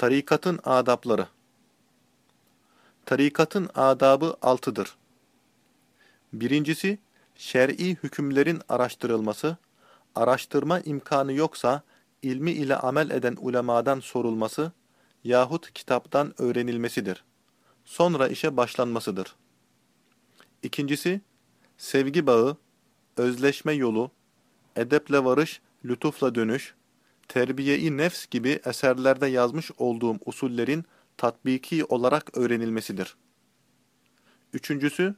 Tarikatın adapları Tarikatın adabı altıdır. Birincisi, şer'i hükümlerin araştırılması, araştırma imkanı yoksa ilmi ile amel eden ulemadan sorulması yahut kitaptan öğrenilmesidir. Sonra işe başlanmasıdır. İkincisi, sevgi bağı, özleşme yolu, edeple varış, lütufla dönüş, terbiye-i nefs gibi eserlerde yazmış olduğum usullerin tatbiki olarak öğrenilmesidir. Üçüncüsü,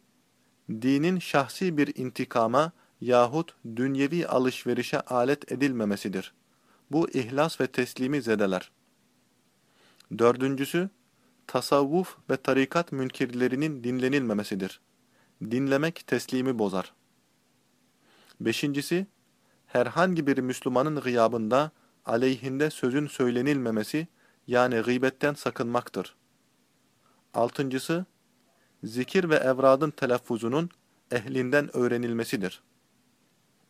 dinin şahsi bir intikama yahut dünyevi alışverişe alet edilmemesidir. Bu ihlas ve teslimi zedeler. Dördüncüsü, tasavvuf ve tarikat münkirlerinin dinlenilmemesidir. Dinlemek teslimi bozar. Beşincisi, herhangi bir Müslümanın gıyabında aleyhinde sözün söylenilmemesi, yani gıybetten sakınmaktır. Altıncısı, zikir ve evradın telaffuzunun ehlinden öğrenilmesidir.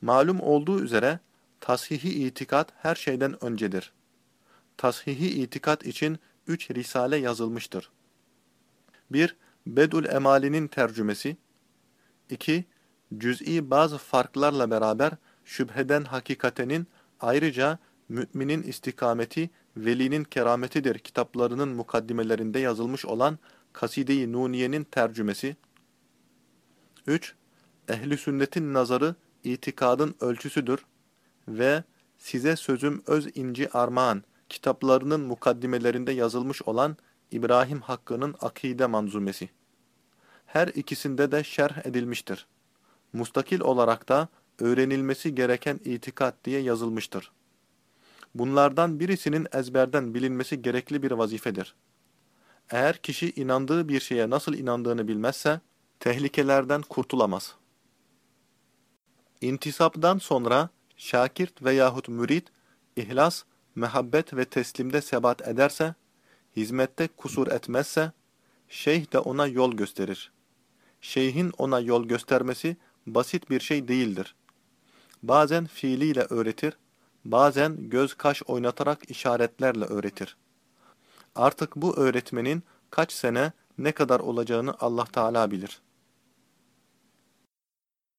Malum olduğu üzere, tashihi itikat her şeyden öncedir. Tashihi itikat için üç risale yazılmıştır. 1. Bedül Emali'nin tercümesi 2. Cüz'i bazı farklarla beraber şüpheden hakikatenin ayrıca müminin istikameti, velinin kerametidir kitaplarının mukaddimelerinde yazılmış olan Kaside-i Nuniye'nin tercümesi 3. Ehli sünnetin nazarı itikadın ölçüsüdür ve size sözüm öz inci armağan kitaplarının mukaddimelerinde yazılmış olan İbrahim Hakkı'nın akide manzumesi. Her ikisinde de şerh edilmiştir. Mustakil olarak da öğrenilmesi gereken itikat diye yazılmıştır. Bunlardan birisinin ezberden bilinmesi gerekli bir vazifedir. Eğer kişi inandığı bir şeye nasıl inandığını bilmezse, tehlikelerden kurtulamaz. İntisaptan sonra, şakirt veyahut mürit, ihlas, mehabbet ve teslimde sebat ederse, hizmette kusur etmezse, şeyh de ona yol gösterir. Şeyhin ona yol göstermesi basit bir şey değildir. Bazen fiiliyle öğretir, bazen göz kaş oynatarak işaretlerle öğretir. Artık bu öğretmenin kaç sene ne kadar olacağını Allah Teala bilir.